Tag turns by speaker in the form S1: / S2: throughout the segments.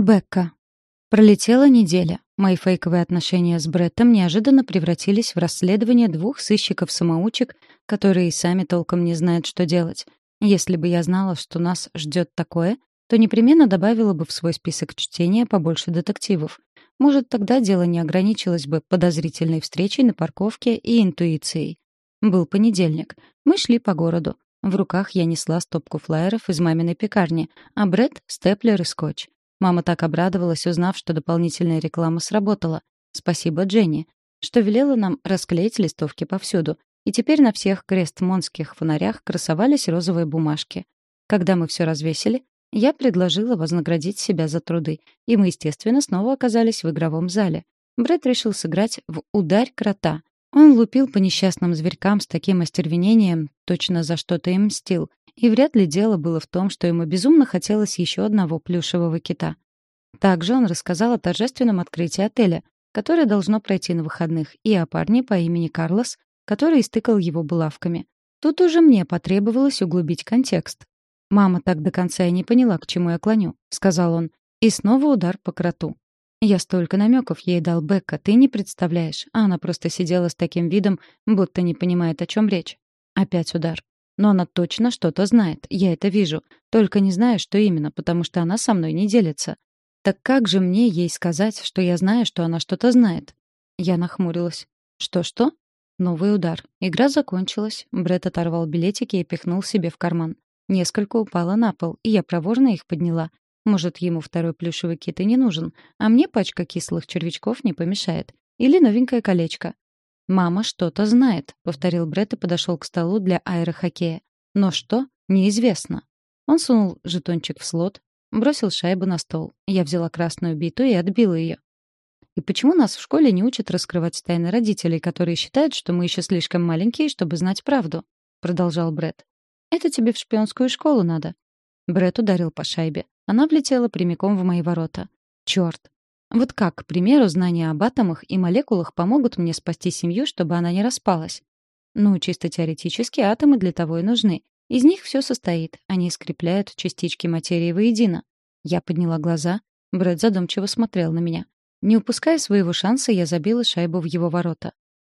S1: Бекка. Пролетела неделя. Мои фейковые отношения с Бреттом неожиданно превратились в расследование двух сыщиков-самоучек, которые и сами толком не знают, что делать. Если бы я знала, что нас ждет такое, то непременно добавила бы в свой список чтения побольше детективов. Может, тогда дело не ограничилось бы подозрительной встречей на парковке и интуицией. Был понедельник. Мы шли по городу. В руках я несла стопку флаеров из маминой пекарни, а Бретт — степлер и скотч. Мама так обрадовалась, узнав, что дополнительная реклама сработала. Спасибо Дженни, что велела нам расклеить листовки повсюду. И теперь на всех крестмонских фонарях красовались розовые бумажки. Когда мы все развесили, я предложила вознаградить себя за труды, и мы, естественно, снова оказались в игровом зале. Брэд решил сыграть в «Ударь крота». Он лупил по несчастным зверькам с таким остервенением, точно за что-то им мстил, и вряд ли дело было в том, что ему безумно хотелось еще одного плюшевого кита. Также он рассказал о торжественном открытии отеля, которое должно пройти на выходных, и о парне по имени Карлос, который истыкал его булавками. Тут уже мне потребовалось углубить контекст. «Мама так до конца и не поняла, к чему я клоню», — сказал он. И снова удар по кроту. Я столько намеков ей дал Бекка, ты не представляешь. А она просто сидела с таким видом, будто не понимает, о чем речь. Опять удар. Но она точно что-то знает, я это вижу. Только не знаю, что именно, потому что она со мной не делится. Так как же мне ей сказать, что я знаю, что она что-то знает? Я нахмурилась. Что-что? Новый удар. Игра закончилась. Бред оторвал билетики и пихнул себе в карман. Несколько упало на пол, и я проворно их подняла. Может, ему второй плюшевый кит и не нужен, а мне пачка кислых червячков не помешает. Или новенькое колечко. «Мама что-то знает», — повторил Бретт и подошел к столу для аэрохоккея. «Но что? Неизвестно». Он сунул жетончик в слот, бросил шайбу на стол. Я взяла красную биту и отбила ее. «И почему нас в школе не учат раскрывать тайны родителей, которые считают, что мы еще слишком маленькие, чтобы знать правду?» — продолжал Бретт. «Это тебе в шпионскую школу надо». Бретт ударил по шайбе. Она влетела прямиком в мои ворота. Черт, вот как, к примеру, знания об атомах и молекулах помогут мне спасти семью, чтобы она не распалась? Ну, чисто теоретически атомы для того и нужны. Из них все состоит, они скрепляют частички материи воедино. Я подняла глаза, Брэд задумчиво смотрел на меня. Не упуская своего шанса, я забила шайбу в его ворота.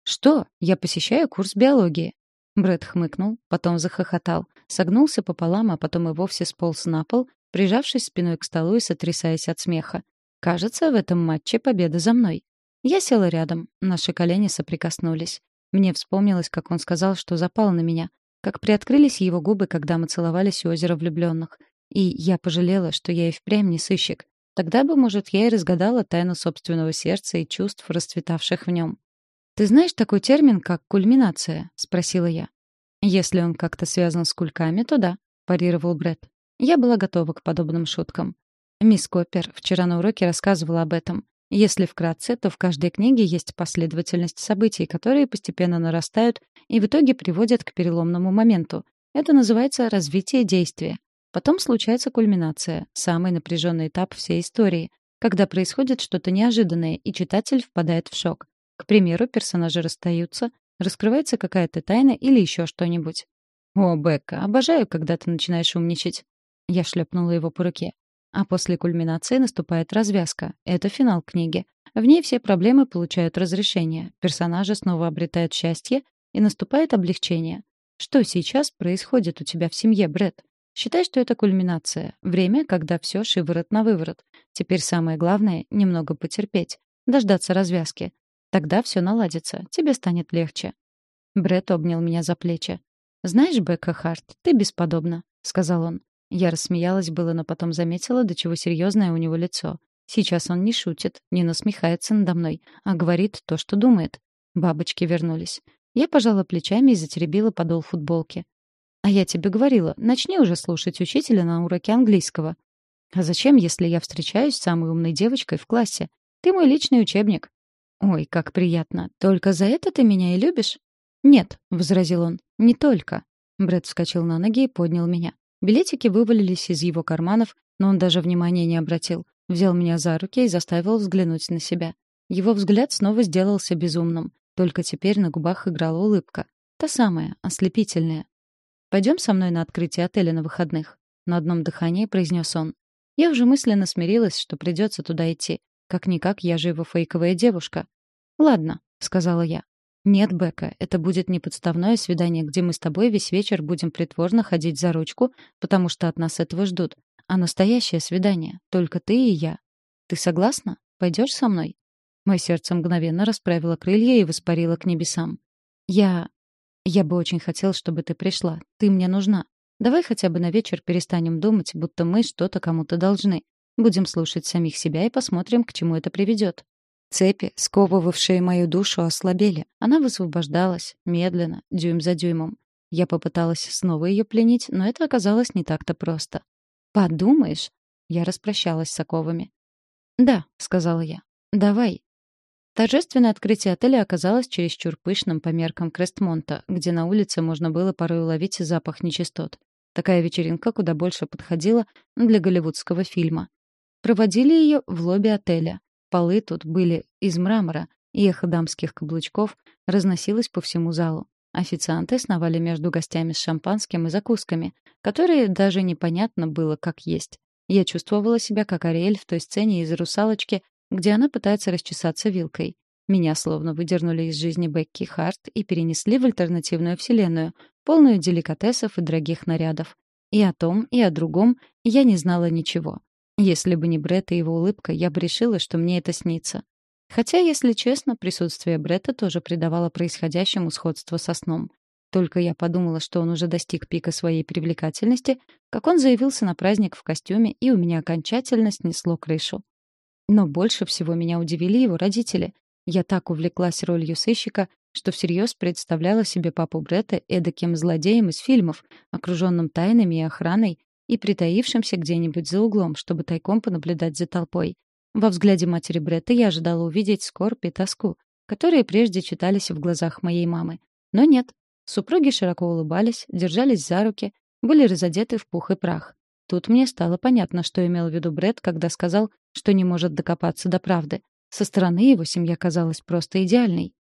S1: «Что? Я посещаю курс биологии». Брэд хмыкнул, потом захохотал, согнулся пополам, а потом и вовсе сполз на пол, прижавшись спиной к столу и сотрясаясь от смеха. Кажется, в этом матче победа за мной. Я села рядом, наши колени соприкоснулись. Мне вспомнилось, как он сказал, что запал на меня, как приоткрылись его губы, когда мы целовались у озера влюбленных. И я пожалела, что я и впрямь не сыщик. Тогда бы, может, я и разгадала тайну собственного сердца и чувств, расцветавших в нем. «Ты знаешь такой термин, как кульминация?» — спросила я. «Если он как-то связан с кульками, то да», — парировал Брэд. Я была готова к подобным шуткам. Мисс Коппер вчера на уроке рассказывала об этом. Если вкратце, то в каждой книге есть последовательность событий, которые постепенно нарастают и в итоге приводят к переломному моменту. Это называется развитие действия. Потом случается кульминация, самый напряженный этап всей истории, когда происходит что-то неожиданное, и читатель впадает в шок. К примеру, персонажи расстаются, раскрывается какая-то тайна или еще что-нибудь. «О, Бекка, обожаю, когда ты начинаешь умничать». Я шлепнула его по руке. А после кульминации наступает развязка. Это финал книги. В ней все проблемы получают разрешение. Персонажи снова обретают счастье, и наступает облегчение. Что сейчас происходит у тебя в семье, Бред? Считай, что это кульминация. Время, когда все шиворот на выворот. Теперь самое главное — немного потерпеть. Дождаться развязки. Тогда все наладится. Тебе станет легче. Бред обнял меня за плечи. «Знаешь, Бекка ты бесподобна», — сказал он. Я рассмеялась было, но потом заметила, до чего серьезное у него лицо. Сейчас он не шутит, не насмехается надо мной, а говорит то, что думает. Бабочки вернулись. Я пожала плечами и затеребила подол футболки. «А я тебе говорила, начни уже слушать учителя на уроке английского». «А зачем, если я встречаюсь с самой умной девочкой в классе? Ты мой личный учебник». «Ой, как приятно. Только за это ты меня и любишь?» «Нет», — возразил он, — «не только». Брэд вскочил на ноги и поднял меня. Билетики вывалились из его карманов, но он даже внимания не обратил. Взял меня за руки и заставил взглянуть на себя. Его взгляд снова сделался безумным. Только теперь на губах играла улыбка. Та самая, ослепительная. «Пойдем со мной на открытие отеля на выходных», — на одном дыхании произнес он. Я уже мысленно смирилась, что придется туда идти. Как-никак я же его фейковая девушка. «Ладно», — сказала я. «Нет, Бека, это будет не подставное свидание, где мы с тобой весь вечер будем притворно ходить за ручку, потому что от нас этого ждут, а настоящее свидание, только ты и я. Ты согласна? Пойдешь со мной?» Мое сердце мгновенно расправило крылья и воспарило к небесам. «Я... я бы очень хотел, чтобы ты пришла. Ты мне нужна. Давай хотя бы на вечер перестанем думать, будто мы что-то кому-то должны. Будем слушать самих себя и посмотрим, к чему это приведет. Цепи, сковывавшие мою душу, ослабели. Она высвобождалась, медленно, дюйм за дюймом. Я попыталась снова ее пленить, но это оказалось не так-то просто. «Подумаешь?» Я распрощалась с оковами. «Да», — сказала я. «Давай». Торжественное открытие отеля оказалось чересчур пышным по меркам Крестмонта, где на улице можно было порой уловить запах нечистот. Такая вечеринка куда больше подходила для голливудского фильма. Проводили ее в лобби отеля, Полы тут были из мрамора, и эхо дамских каблучков разносилось по всему залу. Официанты сновали между гостями с шампанским и закусками, которые даже непонятно было, как есть. Я чувствовала себя как Ариэль в той сцене из «Русалочки», где она пытается расчесаться вилкой. Меня словно выдернули из жизни Бекки Харт и перенесли в альтернативную вселенную, полную деликатесов и дорогих нарядов. И о том, и о другом я не знала ничего. Если бы не Бретт и его улыбка, я бы решила, что мне это снится. Хотя, если честно, присутствие Бретта тоже придавало происходящему сходство со сном. Только я подумала, что он уже достиг пика своей привлекательности, как он заявился на праздник в костюме, и у меня окончательно снесло крышу. Но больше всего меня удивили его родители. Я так увлеклась ролью сыщика, что всерьез представляла себе папу Бретта эдаким злодеем из фильмов, окруженным тайнами и охраной, и притаившимся где-нибудь за углом, чтобы тайком понаблюдать за толпой. Во взгляде матери Бретта я ожидала увидеть скорбь и тоску, которые прежде читались в глазах моей мамы. Но нет. Супруги широко улыбались, держались за руки, были разодеты в пух и прах. Тут мне стало понятно, что имел в виду Бретт, когда сказал, что не может докопаться до правды. Со стороны его семья казалась просто идеальной.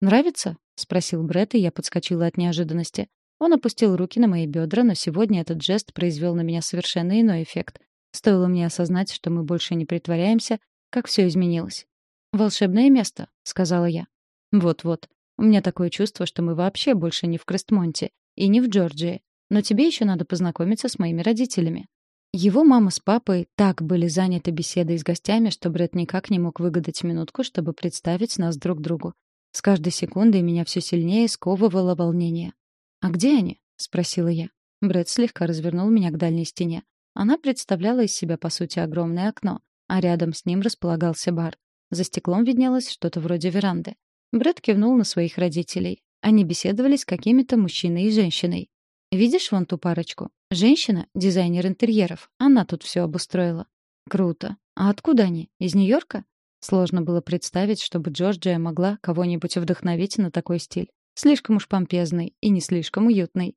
S1: «Нравится?» — спросил Бретт, и я подскочила от неожиданности. Он опустил руки на мои бедра, но сегодня этот жест произвел на меня совершенно иной эффект. Стоило мне осознать, что мы больше не притворяемся, как все изменилось. «Волшебное место», — сказала я. «Вот-вот. У меня такое чувство, что мы вообще больше не в Крестмонте и не в Джорджии. Но тебе еще надо познакомиться с моими родителями». Его мама с папой так были заняты беседой с гостями, что Брэд никак не мог выгадать минутку, чтобы представить нас друг другу. С каждой секундой меня все сильнее сковывало волнение. «А где они?» — спросила я. Брэд слегка развернул меня к дальней стене. Она представляла из себя, по сути, огромное окно, а рядом с ним располагался бар. За стеклом виднелось что-то вроде веранды. Брэд кивнул на своих родителей. Они беседовали с какими-то мужчиной и женщиной. «Видишь вон ту парочку? Женщина — дизайнер интерьеров. Она тут все обустроила». «Круто. А откуда они? Из Нью-Йорка?» Сложно было представить, чтобы Джорджия могла кого-нибудь вдохновить на такой стиль. Слишком уж помпезный и не слишком уютный.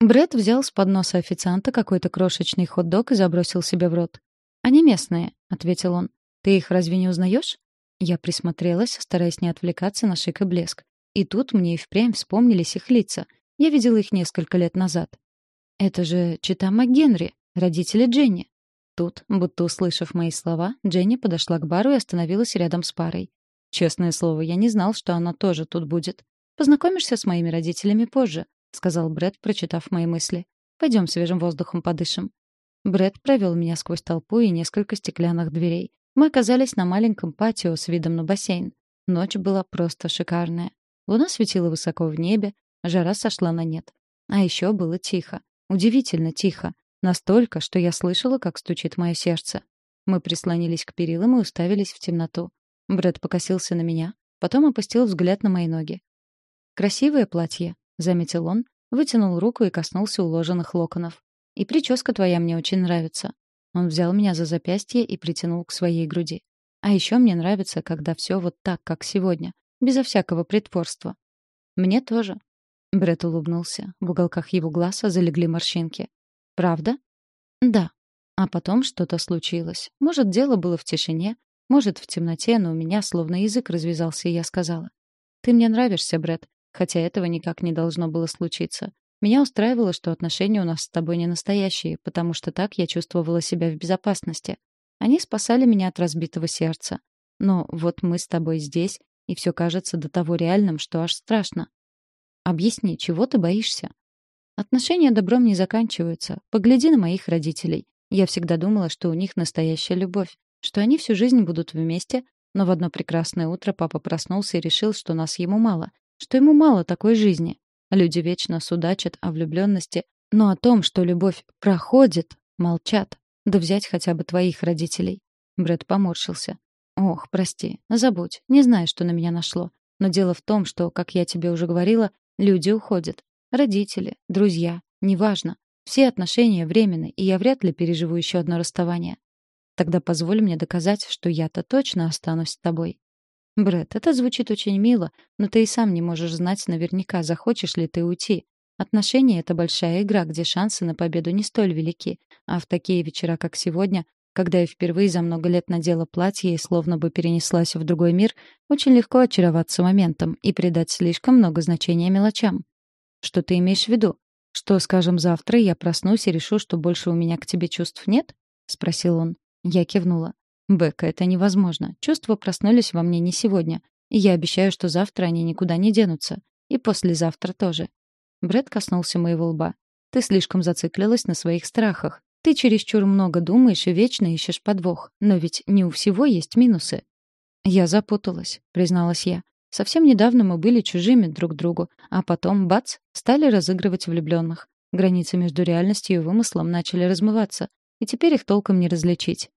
S1: Бред взял с подноса официанта какой-то крошечный хот-дог и забросил себе в рот. «Они местные», — ответил он. «Ты их разве не узнаешь?» Я присмотрелась, стараясь не отвлекаться на шик и блеск. И тут мне и впрямь вспомнились их лица. Я видела их несколько лет назад. «Это же Чита МакГенри, родители Дженни». Тут, будто услышав мои слова, Дженни подошла к бару и остановилась рядом с парой. Честное слово, я не знал, что она тоже тут будет. Познакомишься с моими родителями позже, сказал Брэд, прочитав мои мысли. Пойдем свежим воздухом подышим. Брэд провел меня сквозь толпу и несколько стеклянных дверей. Мы оказались на маленьком патио с видом на бассейн. Ночь была просто шикарная. Луна светила высоко в небе, жара сошла на нет. А еще было тихо. Удивительно тихо. Настолько, что я слышала, как стучит мое сердце. Мы прислонились к перилам и уставились в темноту. Брэд покосился на меня, потом опустил взгляд на мои ноги. «Красивое платье», — заметил он, вытянул руку и коснулся уложенных локонов. «И прическа твоя мне очень нравится». Он взял меня за запястье и притянул к своей груди. «А еще мне нравится, когда все вот так, как сегодня, безо всякого притворства». «Мне тоже». Бред улыбнулся. В уголках его глаза залегли морщинки. «Правда?» «Да». А потом что-то случилось. Может, дело было в тишине, может, в темноте, но у меня словно язык развязался, и я сказала. «Ты мне нравишься, Бред хотя этого никак не должно было случиться. Меня устраивало, что отношения у нас с тобой не настоящие, потому что так я чувствовала себя в безопасности. Они спасали меня от разбитого сердца. Но вот мы с тобой здесь, и все кажется до того реальным, что аж страшно. Объясни, чего ты боишься? Отношения добром не заканчиваются. Погляди на моих родителей. Я всегда думала, что у них настоящая любовь, что они всю жизнь будут вместе, но в одно прекрасное утро папа проснулся и решил, что нас ему мало, что ему мало такой жизни. Люди вечно судачат о влюбленности, но о том, что любовь проходит, молчат. Да взять хотя бы твоих родителей. Брэд поморщился. Ох, прости, забудь, не знаю, что на меня нашло. Но дело в том, что, как я тебе уже говорила, люди уходят. Родители, друзья, неважно. Все отношения временны, и я вряд ли переживу еще одно расставание. Тогда позволь мне доказать, что я-то точно останусь с тобой. Брэд, это звучит очень мило, но ты и сам не можешь знать наверняка, захочешь ли ты уйти. Отношения — это большая игра, где шансы на победу не столь велики, а в такие вечера, как сегодня, когда я впервые за много лет надела платье и словно бы перенеслась в другой мир, очень легко очароваться моментом и придать слишком много значения мелочам. Что ты имеешь в виду? Что, скажем, завтра я проснусь и решу, что больше у меня к тебе чувств нет? спросил он. Я кивнула. Бека, это невозможно. Чувства проснулись во мне не сегодня. И я обещаю, что завтра они никуда не денутся. И послезавтра тоже. Брэд коснулся моего лба. Ты слишком зациклилась на своих страхах. Ты чересчур много думаешь и вечно ищешь подвох. Но ведь не у всего есть минусы. Я запуталась, призналась я. Совсем недавно мы были чужими друг другу, а потом, бац, стали разыгрывать влюбленных. Границы между реальностью и вымыслом начали размываться, и теперь их толком не различить.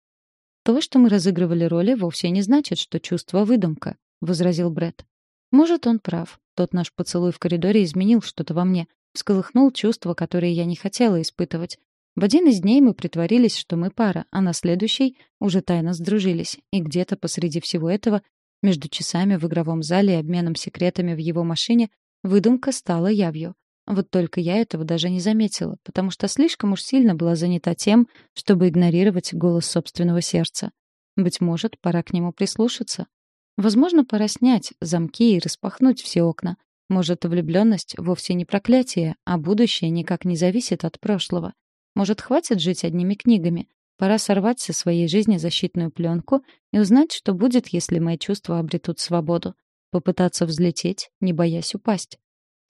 S1: То, что мы разыгрывали роли, вовсе не значит, что чувство выдумка, возразил Бред. Может, он прав. Тот наш поцелуй в коридоре изменил что-то во мне, всколыхнул чувства, которые я не хотела испытывать. В один из дней мы притворились, что мы пара, а на следующий уже тайно сдружились. И где-то посреди всего этого, между часами в игровом зале и обменом секретами в его машине, выдумка стала явью. Вот только я этого даже не заметила, потому что слишком уж сильно была занята тем, чтобы игнорировать голос собственного сердца. Быть может, пора к нему прислушаться. Возможно, пора снять замки и распахнуть все окна. Может, влюбленность вовсе не проклятие, а будущее никак не зависит от прошлого. Может, хватит жить одними книгами? Пора сорвать со своей жизни защитную пленку и узнать, что будет, если мои чувства обретут свободу. Попытаться взлететь, не боясь упасть.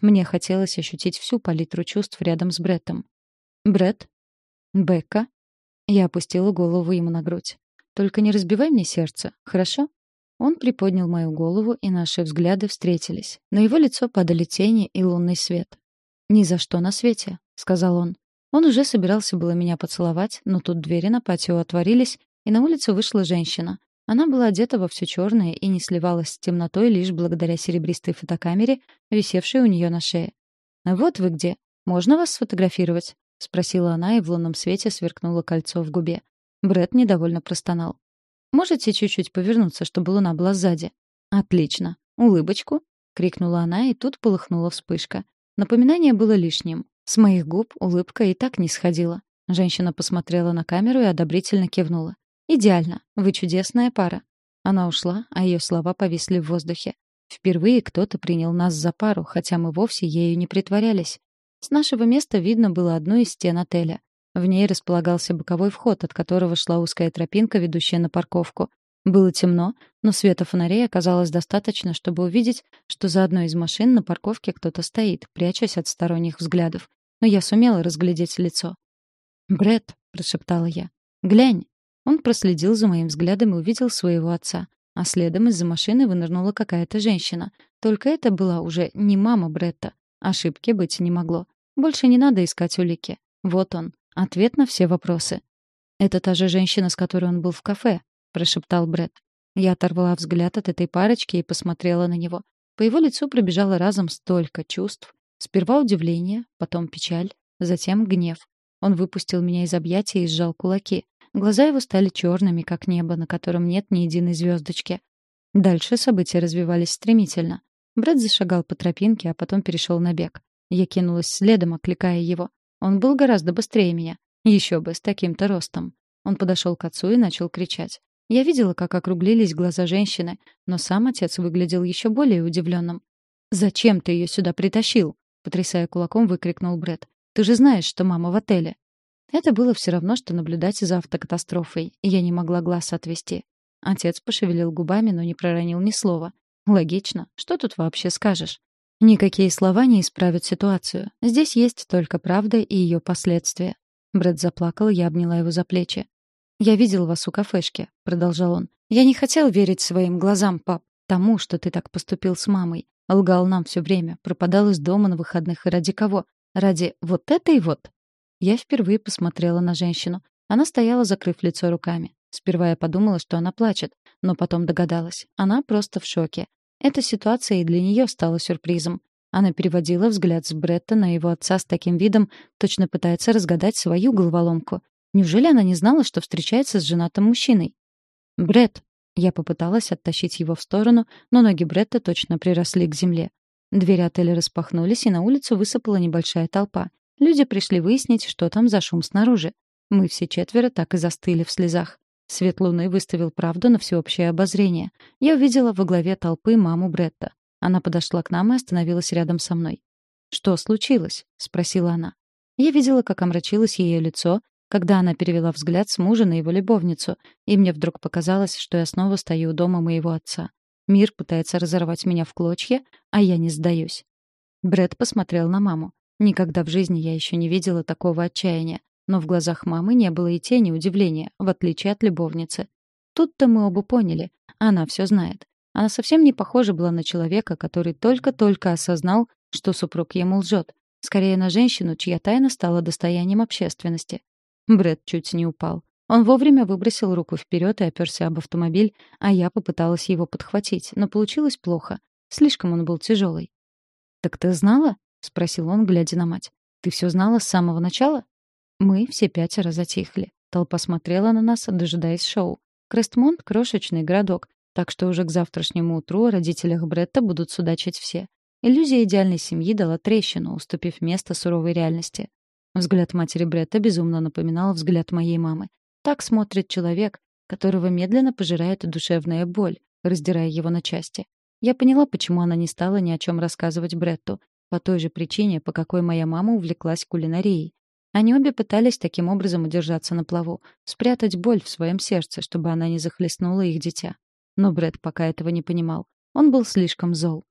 S1: Мне хотелось ощутить всю палитру чувств рядом с Бреттом. «Бретт?» «Бекка?» Я опустила голову ему на грудь. «Только не разбивай мне сердце, хорошо?» Он приподнял мою голову, и наши взгляды встретились. На его лицо падали тени и лунный свет. «Ни за что на свете», — сказал он. Он уже собирался было меня поцеловать, но тут двери на патио отворились, и на улицу вышла женщина. Она была одета во все черное и не сливалась с темнотой лишь благодаря серебристой фотокамере, висевшей у нее на шее. «Вот вы где. Можно вас сфотографировать?» — спросила она, и в лунном свете сверкнуло кольцо в губе. Бред недовольно простонал. Можете чуть-чуть повернуться, чтобы луна была сзади?» «Отлично. Улыбочку!» — крикнула она, и тут полыхнула вспышка. Напоминание было лишним. С моих губ улыбка и так не сходила. Женщина посмотрела на камеру и одобрительно кивнула. «Идеально. Вы чудесная пара». Она ушла, а ее слова повисли в воздухе. Впервые кто-то принял нас за пару, хотя мы вовсе ею не притворялись. С нашего места видно было одну из стен отеля. В ней располагался боковой вход, от которого шла узкая тропинка, ведущая на парковку. Было темно, но света фонарей оказалось достаточно, чтобы увидеть, что за одной из машин на парковке кто-то стоит, прячась от сторонних взглядов. Но я сумела разглядеть лицо. «Брэд», — прошептала я, — «глянь». Он проследил за моим взглядом и увидел своего отца. А следом из-за машины вынырнула какая-то женщина. Только это была уже не мама Бретта. Ошибки быть не могло. Больше не надо искать улики. Вот он, Ответ на все вопросы. «Это та же женщина, с которой он был в кафе», — прошептал Бред. Я оторвала взгляд от этой парочки и посмотрела на него. По его лицу пробежало разом столько чувств. Сперва удивление, потом печаль, затем гнев. Он выпустил меня из объятий и сжал кулаки. Глаза его стали черными, как небо, на котором нет ни единой звездочки. Дальше события развивались стремительно. Брэд зашагал по тропинке, а потом перешел на бег. Я кинулась следом, окликая его. Он был гораздо быстрее меня. Еще бы, с таким-то ростом. Он подошел к отцу и начал кричать. Я видела, как округлились глаза женщины, но сам отец выглядел еще более удивленным. «Зачем ты ее сюда притащил?» — потрясая кулаком, выкрикнул Бред. «Ты же знаешь, что мама в отеле!» Это было все равно, что наблюдать за автокатастрофой, и я не могла глаз отвести. Отец пошевелил губами, но не проронил ни слова. Логично. Что тут вообще скажешь? Никакие слова не исправят ситуацию. Здесь есть только правда и ее последствия. Брэд заплакал, я обняла его за плечи. «Я видел вас у кафешки», — продолжал он. «Я не хотел верить своим глазам, пап, тому, что ты так поступил с мамой. Лгал нам все время, пропадал из дома на выходных и ради кого? Ради вот этой вот?» Я впервые посмотрела на женщину. Она стояла, закрыв лицо руками. Сперва я подумала, что она плачет, но потом догадалась. Она просто в шоке. Эта ситуация и для нее стала сюрпризом. Она переводила взгляд с Бретта на его отца с таким видом, точно пытается разгадать свою головоломку. Неужели она не знала, что встречается с женатым мужчиной? «Бретт!» Я попыталась оттащить его в сторону, но ноги Бретта точно приросли к земле. Двери отеля распахнулись, и на улицу высыпала небольшая толпа. Люди пришли выяснить, что там за шум снаружи. Мы все четверо так и застыли в слезах. Свет луны выставил правду на всеобщее обозрение. Я увидела во главе толпы маму Бретта. Она подошла к нам и остановилась рядом со мной. «Что случилось?» — спросила она. Я видела, как омрачилось ее лицо, когда она перевела взгляд с мужа на его любовницу, и мне вдруг показалось, что я снова стою у дома моего отца. Мир пытается разорвать меня в клочья, а я не сдаюсь. Бред посмотрел на маму. Никогда в жизни я еще не видела такого отчаяния. Но в глазах мамы не было и тени удивления, в отличие от любовницы. Тут-то мы оба поняли. Она все знает. Она совсем не похожа была на человека, который только-только осознал, что супруг ему лжет. Скорее на женщину, чья тайна стала достоянием общественности. Брэд чуть не упал. Он вовремя выбросил руку вперед и оперся об автомобиль, а я попыталась его подхватить, но получилось плохо. Слишком он был тяжелый. «Так ты знала?» — спросил он, глядя на мать. «Ты все знала с самого начала?» Мы все пятеро затихли. Толпа смотрела на нас, дожидаясь шоу. Крестмонт — крошечный городок, так что уже к завтрашнему утру о родителях Бретта будут судачить все. Иллюзия идеальной семьи дала трещину, уступив место суровой реальности. Взгляд матери Бретта безумно напоминал взгляд моей мамы. Так смотрит человек, которого медленно пожирает душевная боль, раздирая его на части. Я поняла, почему она не стала ни о чем рассказывать Бретту, по той же причине, по какой моя мама увлеклась кулинарией. Они обе пытались таким образом удержаться на плаву, спрятать боль в своем сердце, чтобы она не захлестнула их дитя. Но Брэд пока этого не понимал. Он был слишком зол.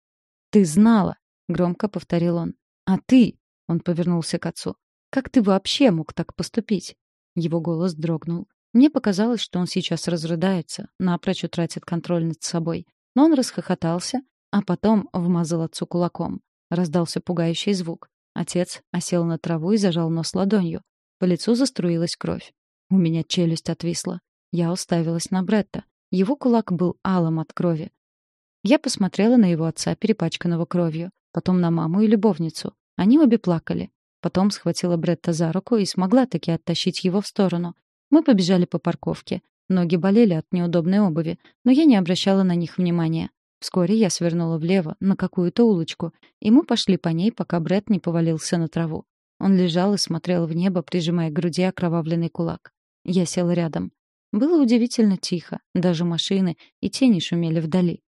S1: «Ты знала!» — громко повторил он. «А ты?» — он повернулся к отцу. «Как ты вообще мог так поступить?» Его голос дрогнул. Мне показалось, что он сейчас разрыдается, напрочь утратит контроль над собой. Но он расхохотался, а потом вмазал отцу кулаком. Раздался пугающий звук. Отец осел на траву и зажал нос ладонью. По лицу заструилась кровь. У меня челюсть отвисла. Я уставилась на Бретта. Его кулак был алым от крови. Я посмотрела на его отца, перепачканного кровью, потом на маму и любовницу. Они обе плакали. Потом схватила Бретта за руку и смогла таки оттащить его в сторону. Мы побежали по парковке. Ноги болели от неудобной обуви, но я не обращала на них внимания. Вскоре я свернула влево, на какую-то улочку, и мы пошли по ней, пока Брэд не повалился на траву. Он лежал и смотрел в небо, прижимая к груди окровавленный кулак. Я села рядом. Было удивительно тихо, даже машины и тени шумели вдали.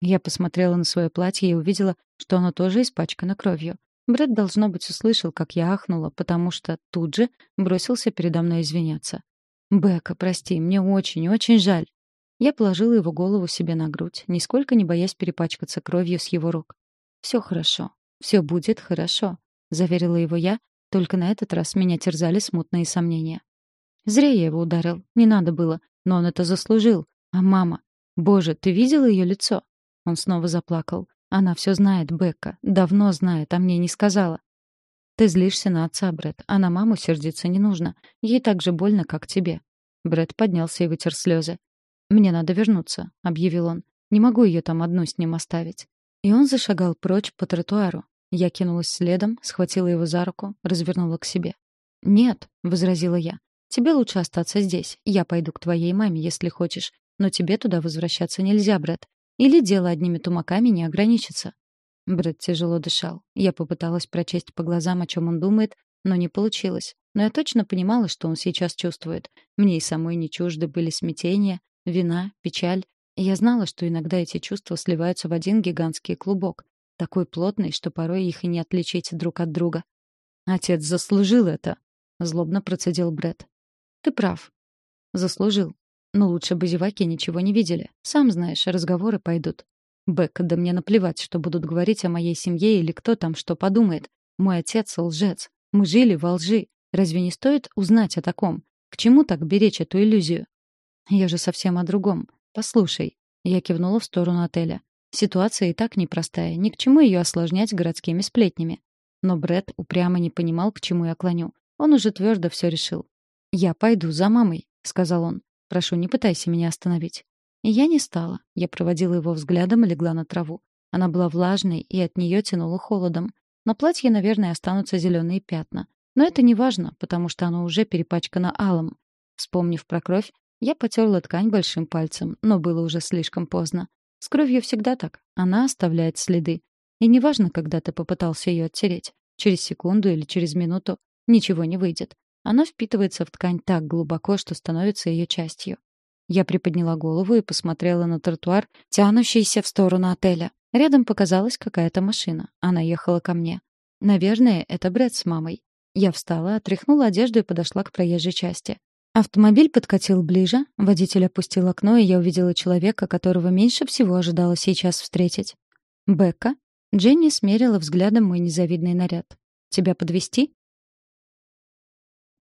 S1: Я посмотрела на свое платье и увидела, что оно тоже испачкано кровью. Брэд, должно быть, услышал, как я ахнула, потому что тут же бросился передо мной извиняться. «Бека, прости, мне очень-очень жаль». Я положила его голову себе на грудь, нисколько не боясь перепачкаться кровью с его рук. «Все хорошо. Все будет хорошо», — заверила его я, только на этот раз меня терзали смутные сомнения. Зря я его ударил, не надо было, но он это заслужил. А мама? Боже, ты видела ее лицо? Он снова заплакал. Она все знает, Бекка, давно знает, а мне не сказала. Ты злишься на отца, Брэд, а на маму сердиться не нужно. Ей так же больно, как тебе. Брэд поднялся и вытер слезы. «Мне надо вернуться», — объявил он. «Не могу ее там одну с ним оставить». И он зашагал прочь по тротуару. Я кинулась следом, схватила его за руку, развернула к себе. «Нет», — возразила я. «Тебе лучше остаться здесь. Я пойду к твоей маме, если хочешь. Но тебе туда возвращаться нельзя, Брэд. Или дело одними тумаками не ограничится». Брэд тяжело дышал. Я попыталась прочесть по глазам, о чем он думает, но не получилось. Но я точно понимала, что он сейчас чувствует. Мне и самой не чужды были смятения, вина, печаль. Я знала, что иногда эти чувства сливаются в один гигантский клубок. такой плотный, что порой их и не отличить друг от друга. «Отец заслужил это», — злобно процедил Бред. «Ты прав. Заслужил. Но лучше бы зеваки ничего не видели. Сам знаешь, разговоры пойдут. Бек, да мне наплевать, что будут говорить о моей семье или кто там что подумает. Мой отец — лжец. Мы жили во лжи. Разве не стоит узнать о таком? К чему так беречь эту иллюзию? Я же совсем о другом. Послушай. Я кивнула в сторону отеля. Ситуация и так непростая, ни к чему ее осложнять городскими сплетнями. Но Бред упрямо не понимал, к чему я клоню. Он уже твердо все решил. «Я пойду за мамой», — сказал он. «Прошу, не пытайся меня остановить». И я не стала. Я проводила его взглядом и легла на траву. Она была влажной, и от нее тянуло холодом. На платье, наверное, останутся зеленые пятна. Но это не важно, потому что оно уже перепачкано алым. Вспомнив про кровь, я потерла ткань большим пальцем, но было уже слишком поздно. С кровью всегда так. Она оставляет следы. И неважно, когда ты попытался ее оттереть. Через секунду или через минуту. Ничего не выйдет. Она впитывается в ткань так глубоко, что становится ее частью. Я приподняла голову и посмотрела на тротуар, тянущийся в сторону отеля. Рядом показалась какая-то машина. Она ехала ко мне. Наверное, это Брэд с мамой. Я встала, отряхнула одежду и подошла к проезжей части. Автомобиль подкатил ближе, водитель опустил окно, и я увидела человека, которого меньше всего ожидала сейчас встретить. «Бекка?» Дженни смерила взглядом мой незавидный наряд. «Тебя подвести?